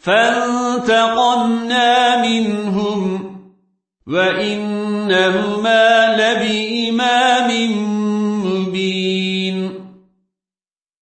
فانتقمنا منهم وإنهما لبإمام مبين.